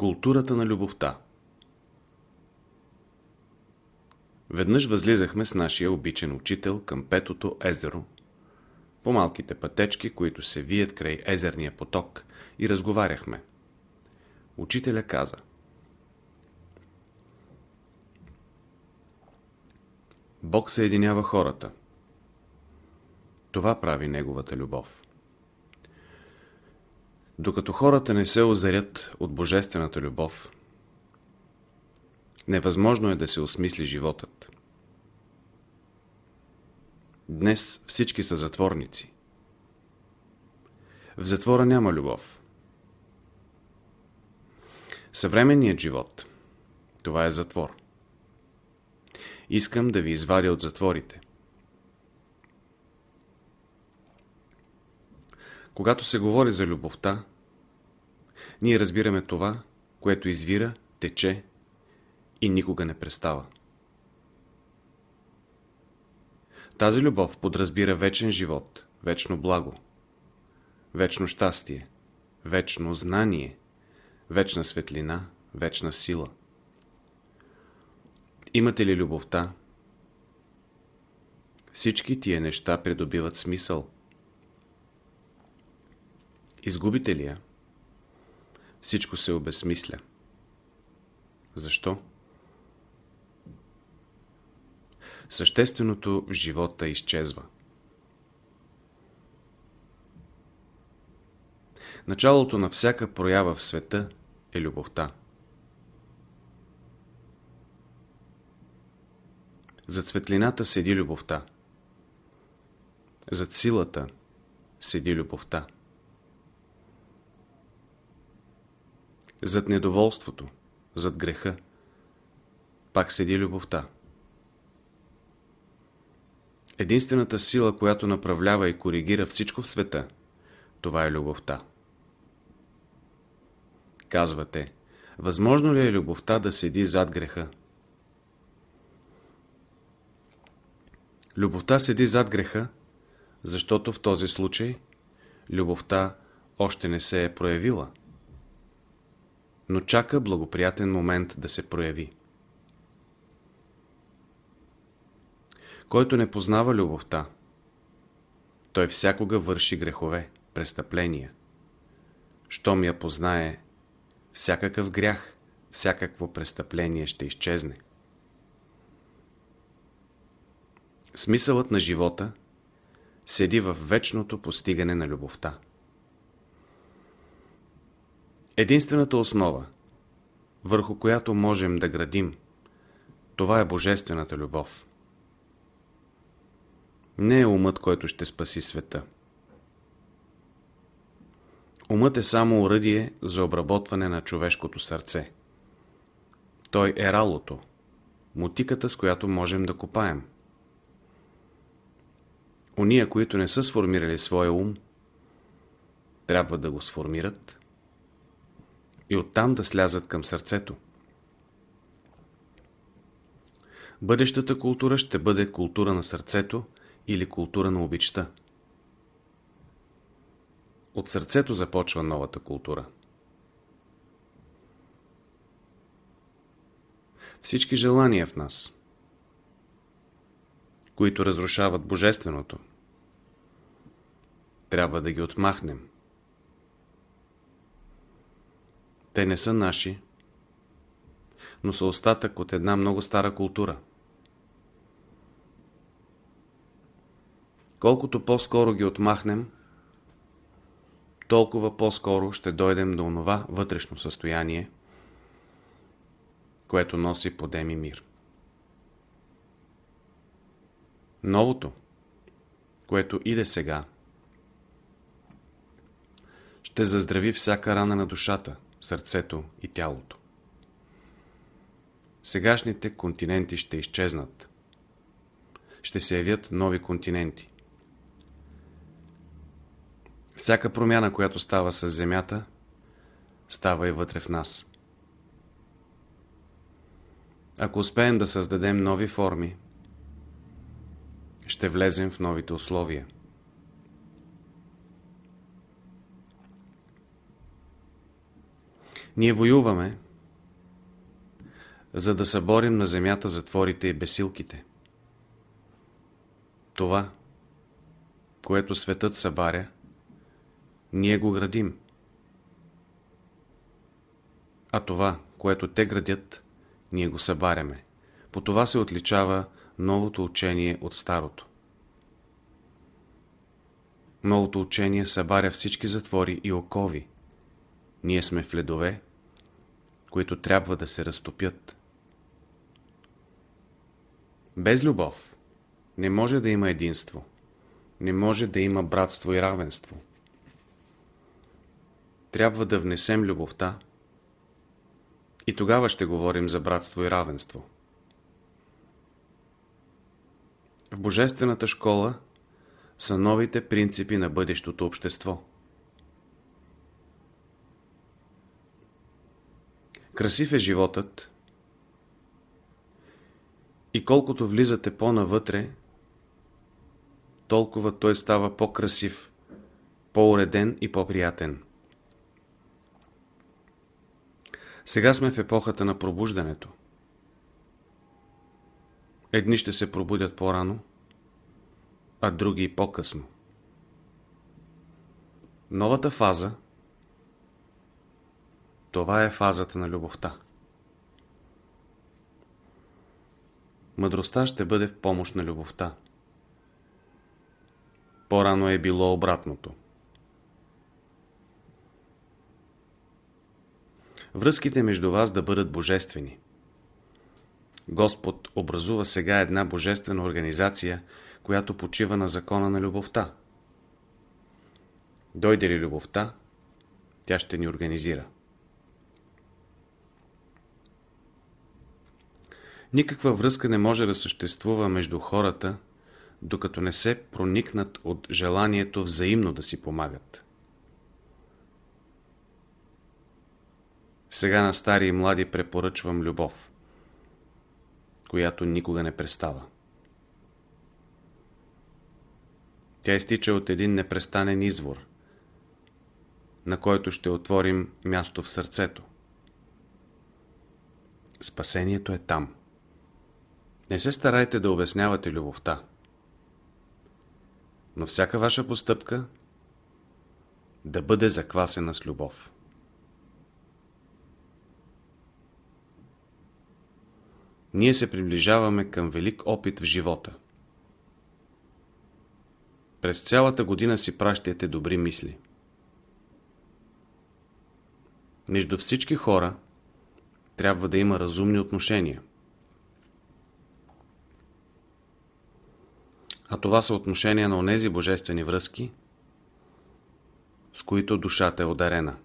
Културата на любовта Веднъж възлизахме с нашия обичен учител към Петото езеро, по малките пътечки, които се вият край езерния поток и разговаряхме. Учителя каза Бог съединява хората. Това прави Неговата любов. Докато хората не се озарят от Божествената любов, невъзможно е да се осмисли животът. Днес всички са затворници. В затвора няма любов. Съвременният живот – това е затвор. Искам да ви извадя от затворите. Когато се говори за любовта, ние разбираме това, което извира, тече и никога не престава. Тази любов подразбира вечен живот, вечно благо, вечно щастие, вечно знание, вечна светлина, вечна сила. Имате ли любовта? Всички тия неща придобиват смисъл. Изгубите ли я? Всичко се обезсмисля. Защо? Същественото в живота изчезва. Началото на всяка проява в света е любовта. Зад светлината седи любовта. Зад силата седи любовта. Зад недоволството, зад греха, пак седи любовта. Единствената сила, която направлява и коригира всичко в света, това е любовта. Казвате, възможно ли е любовта да седи зад греха? Любовта седи зад греха, защото в този случай любовта още не се е проявила, но чака благоприятен момент да се прояви. Който не познава любовта, той всякога върши грехове, престъпления. Щом я познае, всякакъв грях, всякакво престъпление ще изчезне. Смисълът на живота седи в вечното постигане на любовта. Единствената основа, върху която можем да градим, това е Божествената любов. Не е умът, който ще спаси света. Умът е само уръдие за обработване на човешкото сърце. Той е ралото, мутиката, с която можем да копаем. Ония, които не са сформирали своя ум, трябва да го сформират и оттам да слязат към сърцето. Бъдещата култура ще бъде култура на сърцето или култура на обичта. От сърцето започва новата култура. Всички желания в нас, които разрушават Божественото, трябва да ги отмахнем. Те не са наши, но са остатък от една много стара култура – Колкото по-скоро ги отмахнем, толкова по-скоро ще дойдем до онова вътрешно състояние, което носи подем и мир. Новото, което иде сега, ще заздрави всяка рана на душата, сърцето и тялото. Сегашните континенти ще изчезнат. Ще се явят нови континенти. Всяка промяна, която става с Земята, става и вътре в нас. Ако успеем да създадем нови форми, ще влезем в новите условия. Ние воюваме, за да съборим на земята затворите и бесилките. Това, което светът събаря, ние го градим. А това, което те градят, ние го събаряме. По това се отличава новото учение от старото. Новото учение събаря всички затвори и окови. Ние сме в ледове, които трябва да се разтопят. Без любов не може да има единство. Не може да има братство и равенство. Трябва да внесем любовта и тогава ще говорим за братство и равенство. В Божествената школа са новите принципи на бъдещото общество. Красив е животът и колкото влизате по-навътре, толкова той става по-красив, по-уреден и по-приятен. Сега сме в епохата на пробуждането. Едни ще се пробудят по-рано, а други по-късно. Новата фаза това е фазата на любовта. Мъдростта ще бъде в помощ на любовта. По-рано е било обратното. Връзките между вас да бъдат божествени. Господ образува сега една божествена организация, която почива на закона на любовта. Дойде ли любовта, тя ще ни организира. Никаква връзка не може да съществува между хората, докато не се проникнат от желанието взаимно да си помагат. Сега на стари и млади препоръчвам любов, която никога не престава. Тя изтича от един непрестанен извор, на който ще отворим място в сърцето. Спасението е там. Не се старайте да обяснявате любовта. Но всяка ваша постъпка да бъде заквасена с любов. Ние се приближаваме към велик опит в живота. През цялата година си пращайте добри мисли. Между всички хора трябва да има разумни отношения. А това са отношения на онези божествени връзки, с които душата е ударена.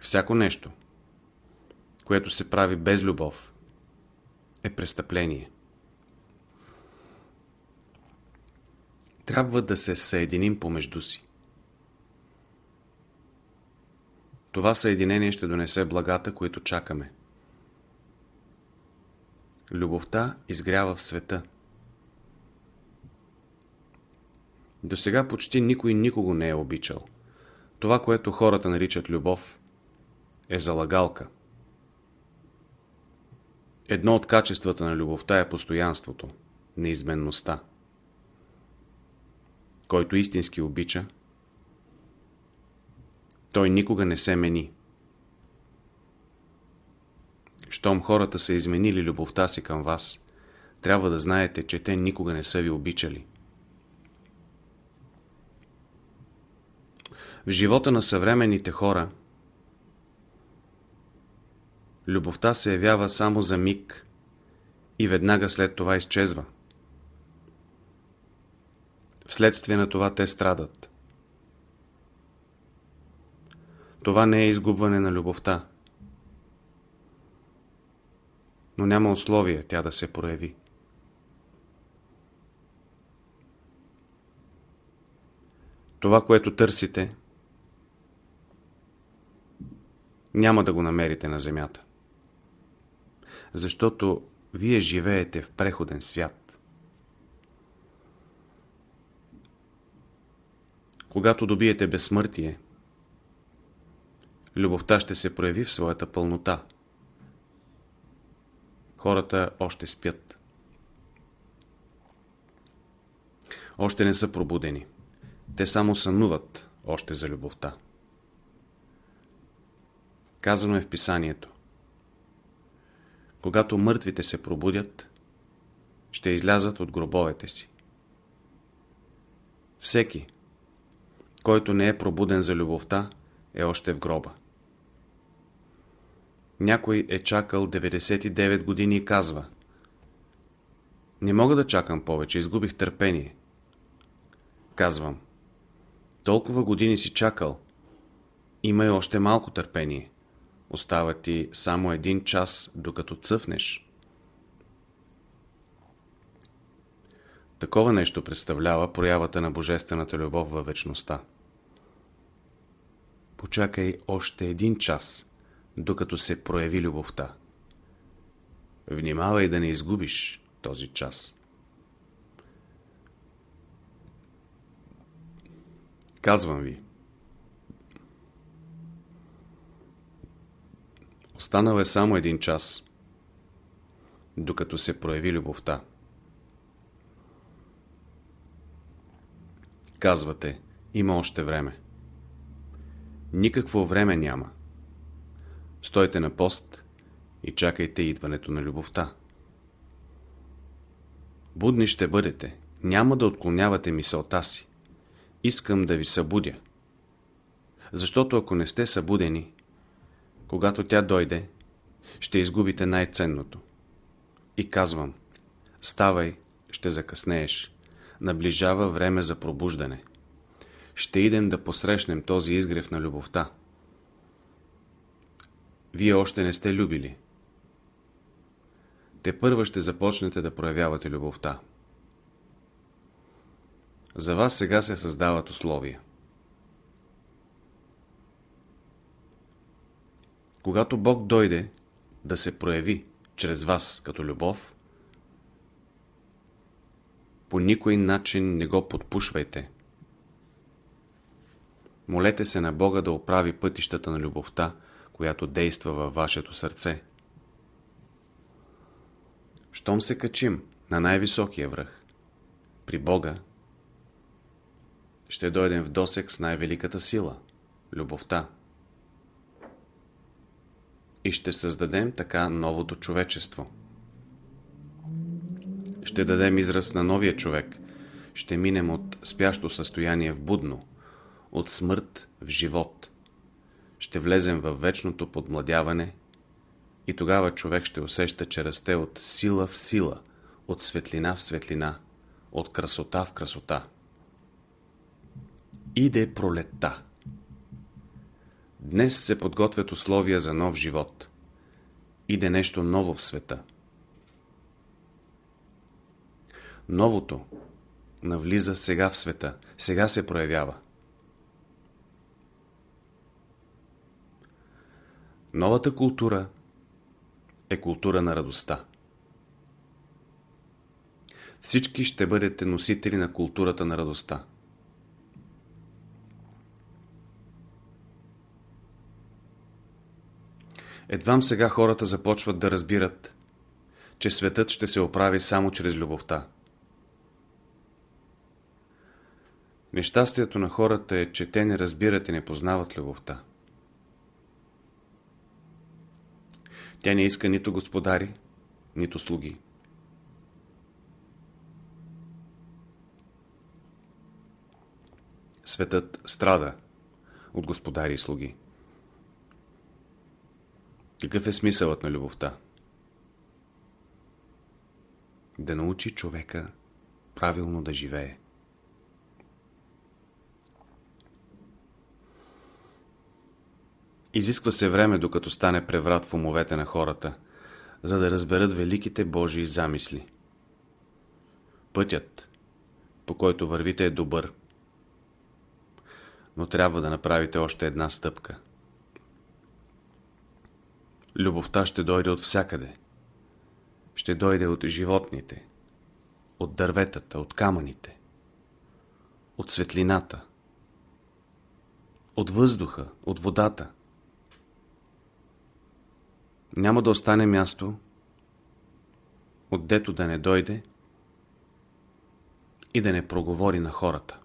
Всяко нещо, което се прави без любов, е престъпление. Трябва да се съединим помежду си. Това съединение ще донесе благата, които чакаме. Любовта изгрява в света. До сега почти никой никого не е обичал. Това, което хората наричат любов, е залагалка. Едно от качествата на любовта е постоянството, неизменността. Който истински обича, той никога не се мени. Щом хората са изменили любовта си към вас, трябва да знаете, че те никога не са ви обичали. В живота на съвременните хора любовта се явява само за миг и веднага след това изчезва. Вследствие на това те страдат. Това не е изгубване на любовта. Но няма условие тя да се прояви. Това, което търсите, няма да го намерите на земята. Защото вие живеете в преходен свят. Когато добиете безсмъртие, любовта ще се прояви в своята пълнота. Хората още спят. Още не са пробудени. Те само сънуват още за любовта. Казано е в писанието. Когато мъртвите се пробудят, ще излязат от гробовете си. Всеки, който не е пробуден за любовта, е още в гроба. Някой е чакал 99 години и казва Не мога да чакам повече, изгубих търпение. Казвам Толкова години си чакал. Има и още малко търпение. Остава ти само един час, докато цъфнеш. Такова нещо представлява проявата на Божествената любов във вечността. Почакай още един час, докато се прояви любовта. Внимавай да не изгубиш този час. Казвам ви. Останал е само един час, докато се прояви любовта. Казвате, има още време. Никакво време няма. Стойте на пост и чакайте идването на любовта. Будни ще бъдете. Няма да отклонявате мисълта си. Искам да ви събудя. Защото ако не сте събудени, когато тя дойде, ще изгубите най-ценното. И казвам, ставай, ще закъснееш. Наближава време за пробуждане. Ще идем да посрещнем този изгрев на любовта. Вие още не сте любили. Те първа ще започнете да проявявате любовта. За вас сега се създават условия. Когато Бог дойде да се прояви чрез вас като любов, по никой начин не го подпушвайте. Молете се на Бога да оправи пътищата на любовта, която действа във вашето сърце. Щом се качим на най-високия връх, при Бога, ще дойдем в досек с най-великата сила – любовта. И ще създадем така новото човечество. Ще дадем израз на новия човек. Ще минем от спящо състояние в будно, от смърт в живот. Ще влезем в вечното подмладяване и тогава човек ще усеща, че расте от сила в сила, от светлина в светлина, от красота в красота. Иде пролетта. Днес се подготвят условия за нов живот. Иде нещо ново в света. Новото навлиза сега в света, сега се проявява. Новата култура е култура на радостта. Всички ще бъдете носители на културата на радостта. Едвам сега хората започват да разбират, че светът ще се оправи само чрез любовта. Нещастието на хората е, че те не разбират и не познават любовта. Тя не иска нито господари, нито слуги. Светът страда от господари и слуги. Какъв е смисълът на любовта? Да научи човека правилно да живее. Изисква се време, докато стане преврат в умовете на хората, за да разберат великите Божии замисли. Пътят, по който вървите е добър, но трябва да направите още една стъпка. Любовта ще дойде от всякъде. Ще дойде от животните, от дърветата, от камъните, от светлината, от въздуха, от водата – няма да остане място, отдето да не дойде и да не проговори на хората.